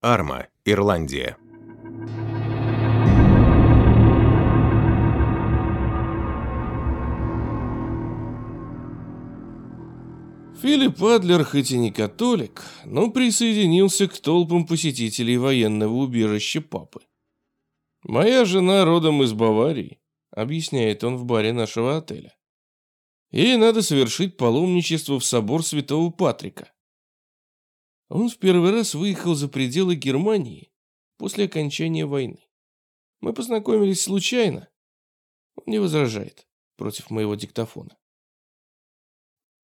Арма, Ирландия. Филипп Адлер, хоть и не католик, но присоединился к толпам посетителей военного убежища папы. «Моя жена родом из Баварии», — объясняет он в баре нашего отеля. «Ей надо совершить паломничество в собор святого Патрика». Он в первый раз выехал за пределы Германии после окончания войны. Мы познакомились случайно. Он не возражает против моего диктофона.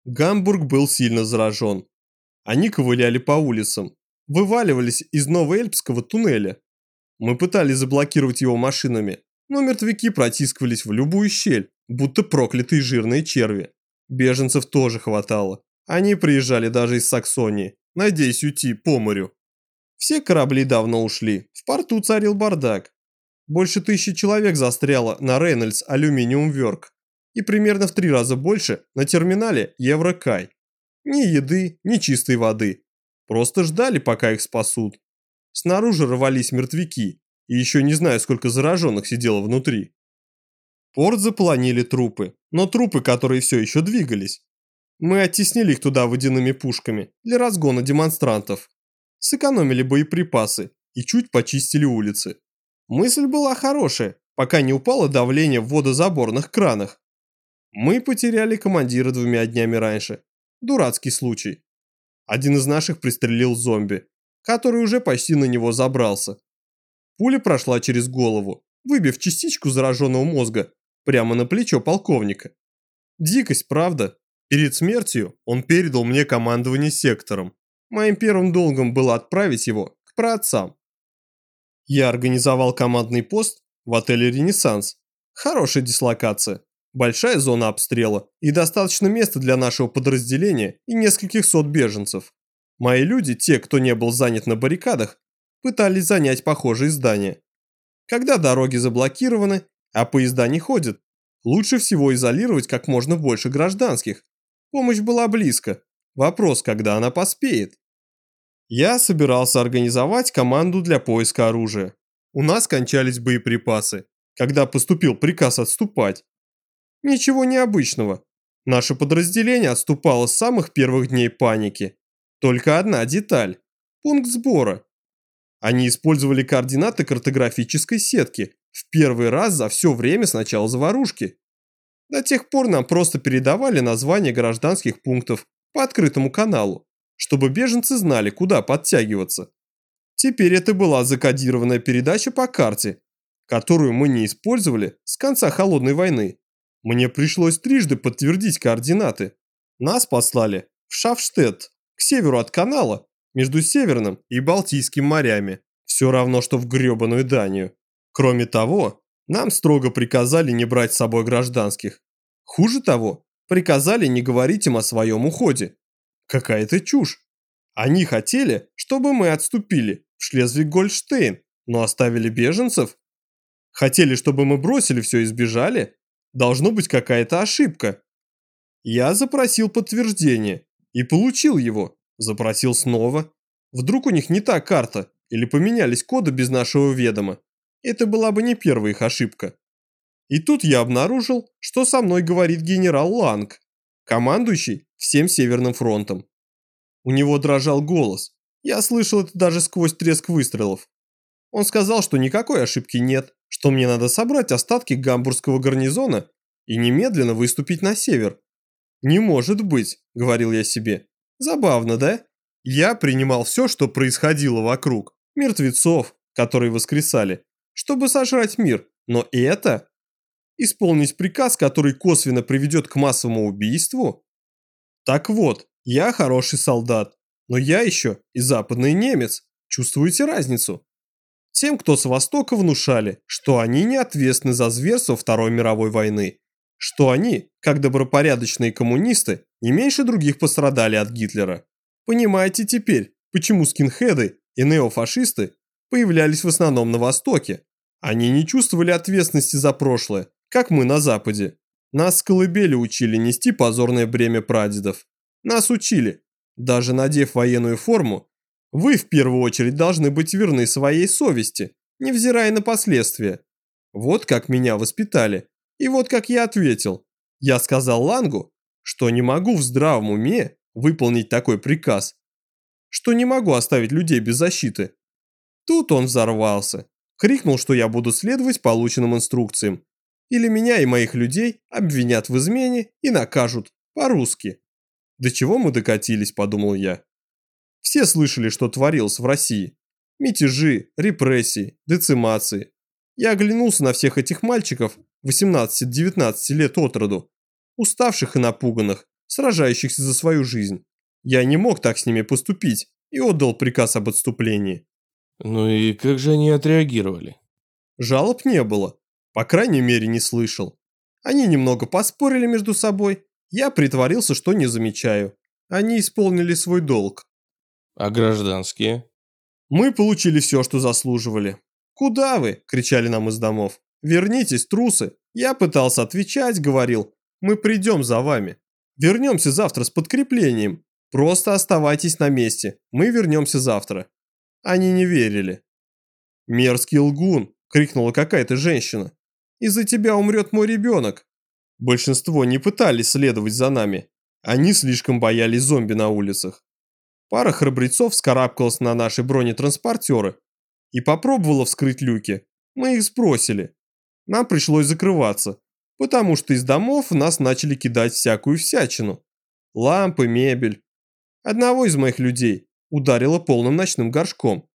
Гамбург был сильно заражен. Они ковыляли по улицам, вываливались из Новоэльпского туннеля. Мы пытались заблокировать его машинами, но мертвяки протискивались в любую щель, будто проклятые жирные черви. Беженцев тоже хватало. Они приезжали даже из Саксонии, надеясь уйти по морю. Все корабли давно ушли, в порту царил бардак. Больше тысячи человек застряло на Рейнольдс Алюминиум Верк и примерно в три раза больше на терминале Еврокай. Ни еды, ни чистой воды. Просто ждали, пока их спасут. Снаружи рвались мертвяки, и еще не знаю, сколько зараженных сидело внутри. Порт заполонили трупы, но трупы, которые все еще двигались. Мы оттеснили их туда водяными пушками для разгона демонстрантов. Сэкономили боеприпасы и чуть почистили улицы. Мысль была хорошая, пока не упало давление в водозаборных кранах. Мы потеряли командира двумя днями раньше. Дурацкий случай. Один из наших пристрелил зомби, который уже почти на него забрался. Пуля прошла через голову, выбив частичку зараженного мозга прямо на плечо полковника. Дикость, правда? Перед смертью он передал мне командование сектором. Моим первым долгом было отправить его к праотцам. Я организовал командный пост в отеле «Ренессанс». Хорошая дислокация большая зона обстрела и достаточно места для нашего подразделения и нескольких сот беженцев. Мои люди, те, кто не был занят на баррикадах, пытались занять похожие здания. Когда дороги заблокированы, а поезда не ходят, лучше всего изолировать как можно больше гражданских. Помощь была близко. Вопрос, когда она поспеет. Я собирался организовать команду для поиска оружия. У нас кончались боеприпасы, когда поступил приказ отступать. Ничего необычного. Наше подразделение отступало с самых первых дней паники. Только одна деталь – пункт сбора. Они использовали координаты картографической сетки в первый раз за все время с начала заварушки. До тех пор нам просто передавали названия гражданских пунктов по открытому каналу, чтобы беженцы знали, куда подтягиваться. Теперь это была закодированная передача по карте, которую мы не использовали с конца Холодной войны. Мне пришлось трижды подтвердить координаты. Нас послали в Шафштедт, к северу от канала, между Северным и Балтийским морями. Все равно, что в гребаную Данию. Кроме того, нам строго приказали не брать с собой гражданских. Хуже того, приказали не говорить им о своем уходе. Какая-то чушь. Они хотели, чтобы мы отступили в Шлезвиг-Гольштейн, но оставили беженцев. Хотели, чтобы мы бросили все и сбежали, Должно быть какая-то ошибка. Я запросил подтверждение и получил его. Запросил снова. Вдруг у них не та карта или поменялись коды без нашего ведома. Это была бы не первая их ошибка. И тут я обнаружил, что со мной говорит генерал Ланг, командующий всем Северным фронтом. У него дрожал голос. Я слышал это даже сквозь треск выстрелов. Он сказал, что никакой ошибки нет, что мне надо собрать остатки гамбургского гарнизона и немедленно выступить на север. «Не может быть», — говорил я себе. «Забавно, да?» Я принимал все, что происходило вокруг. Мертвецов, которые воскресали, чтобы сожрать мир. Но это... Исполнить приказ, который косвенно приведет к массовому убийству? Так вот, я хороший солдат, но я еще и западный немец. Чувствуете разницу? Тем, кто с Востока внушали, что они не ответственны за зверство Второй мировой войны, что они, как добропорядочные коммунисты, не меньше других пострадали от Гитлера. Понимаете теперь, почему скинхеды и неофашисты появлялись в основном на Востоке? Они не чувствовали ответственности за прошлое, как мы на Западе. Нас с колыбели учили нести позорное бремя прадедов. Нас учили, даже надев военную форму, Вы в первую очередь должны быть верны своей совести, невзирая на последствия. Вот как меня воспитали. И вот как я ответил. Я сказал Лангу, что не могу в здравом уме выполнить такой приказ, что не могу оставить людей без защиты. Тут он взорвался, крикнул, что я буду следовать полученным инструкциям, или меня и моих людей обвинят в измене и накажут по-русски. До чего мы докатились, подумал я. Все слышали, что творилось в России. Мятежи, репрессии, децимации. Я оглянулся на всех этих мальчиков 18-19 лет от роду, уставших и напуганных, сражающихся за свою жизнь. Я не мог так с ними поступить и отдал приказ об отступлении. Ну и как же они отреагировали? Жалоб не было, по крайней мере не слышал. Они немного поспорили между собой, я притворился, что не замечаю. Они исполнили свой долг. А гражданские? Мы получили все, что заслуживали. «Куда вы?» – кричали нам из домов. «Вернитесь, трусы!» Я пытался отвечать, говорил. «Мы придем за вами. Вернемся завтра с подкреплением. Просто оставайтесь на месте. Мы вернемся завтра». Они не верили. «Мерзкий лгун!» – крикнула какая-то женщина. «Из-за тебя умрет мой ребенок!» Большинство не пытались следовать за нами. Они слишком боялись зомби на улицах. Пара храбрецов скарабкалась на наши бронетранспортеры и попробовала вскрыть люки. Мы их сбросили. Нам пришлось закрываться, потому что из домов нас начали кидать всякую всячину. Лампы, мебель. Одного из моих людей ударило полным ночным горшком.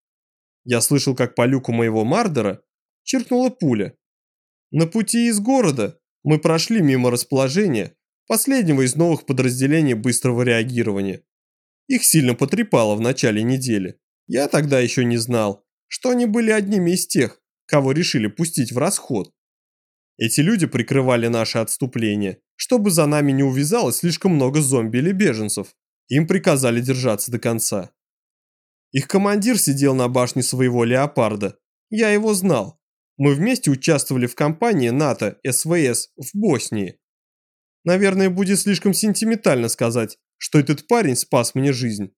Я слышал, как по люку моего Мардера черкнула пуля. На пути из города мы прошли мимо расположения последнего из новых подразделений быстрого реагирования. Их сильно потрепало в начале недели. Я тогда еще не знал, что они были одними из тех, кого решили пустить в расход. Эти люди прикрывали наше отступление, чтобы за нами не увязалось слишком много зомби или беженцев. Им приказали держаться до конца. Их командир сидел на башне своего леопарда. Я его знал. Мы вместе участвовали в кампании НАТО СВС в Боснии. Наверное, будет слишком сентиментально сказать, что этот парень спас мне жизнь.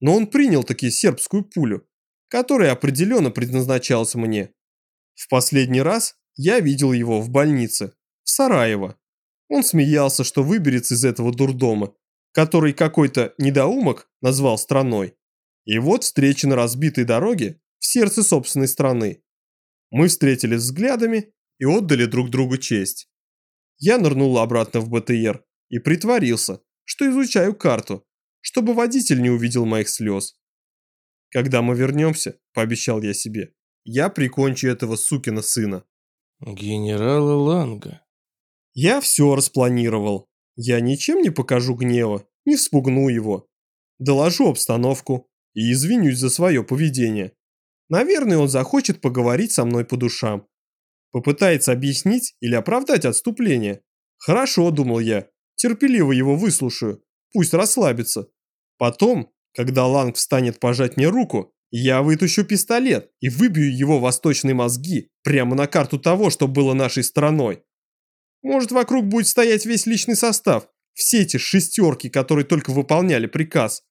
Но он принял таки сербскую пулю, которая определенно предназначалась мне. В последний раз я видел его в больнице, в Сараево. Он смеялся, что выберется из этого дурдома, который какой-то недоумок назвал страной. И вот встреча на разбитой дороге в сердце собственной страны. Мы встретились взглядами и отдали друг другу честь. Я нырнул обратно в БТР и притворился, что изучаю карту, чтобы водитель не увидел моих слез. Когда мы вернемся, пообещал я себе, я прикончу этого сукина сына. Генерала Ланга. Я все распланировал. Я ничем не покажу гнева, не вспугну его. Доложу обстановку и извинюсь за свое поведение. Наверное, он захочет поговорить со мной по душам. Попытается объяснить или оправдать отступление. Хорошо, думал я, терпеливо его выслушаю, пусть расслабится. Потом, когда Ланг встанет пожать мне руку, я вытащу пистолет и выбью его восточные мозги прямо на карту того, что было нашей страной. Может, вокруг будет стоять весь личный состав, все эти шестерки, которые только выполняли приказ.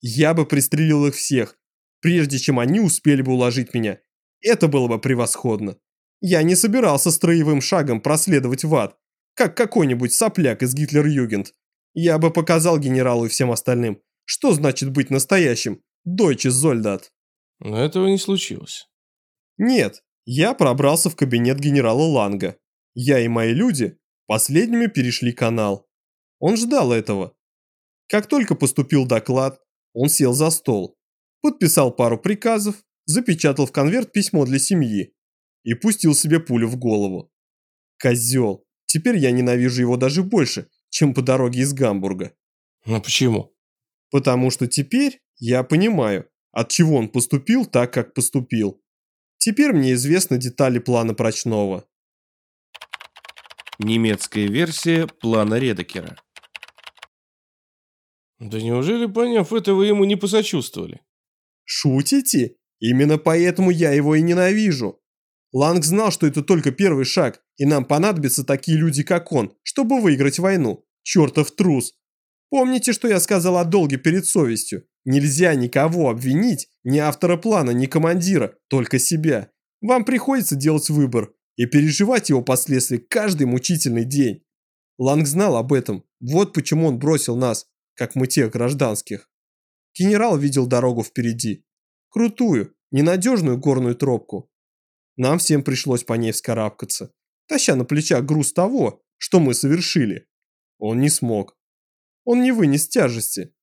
Я бы пристрелил их всех, прежде чем они успели бы уложить меня. Это было бы превосходно. Я не собирался строевым шагом проследовать в ад, как какой-нибудь сопляк из Гитлер-Югент. Я бы показал генералу и всем остальным, что значит быть настоящим Дойче Зольдат. Но этого не случилось. Нет, я пробрался в кабинет генерала Ланга. Я и мои люди последними перешли канал. Он ждал этого. Как только поступил доклад, он сел за стол, подписал пару приказов, запечатал в конверт письмо для семьи и пустил себе пулю в голову. Козел. Теперь я ненавижу его даже больше, чем по дороге из Гамбурга. Но почему? Потому что теперь я понимаю, от чего он поступил так, как поступил. Теперь мне известны детали плана Прочного. Немецкая версия плана Редекера. Да неужели, поняв это, вы ему не посочувствовали? Шутите? Именно поэтому я его и ненавижу. Ланг знал, что это только первый шаг, и нам понадобятся такие люди, как он, чтобы выиграть войну. Чертов трус. Помните, что я сказал о долге перед совестью? Нельзя никого обвинить, ни автора плана, ни командира, только себя. Вам приходится делать выбор и переживать его последствия каждый мучительный день. Ланг знал об этом, вот почему он бросил нас, как мы тех гражданских. Генерал видел дорогу впереди. Крутую, ненадежную горную тропку. Нам всем пришлось по ней вскарабкаться, таща на плечах груз того, что мы совершили. Он не смог. Он не вынес тяжести.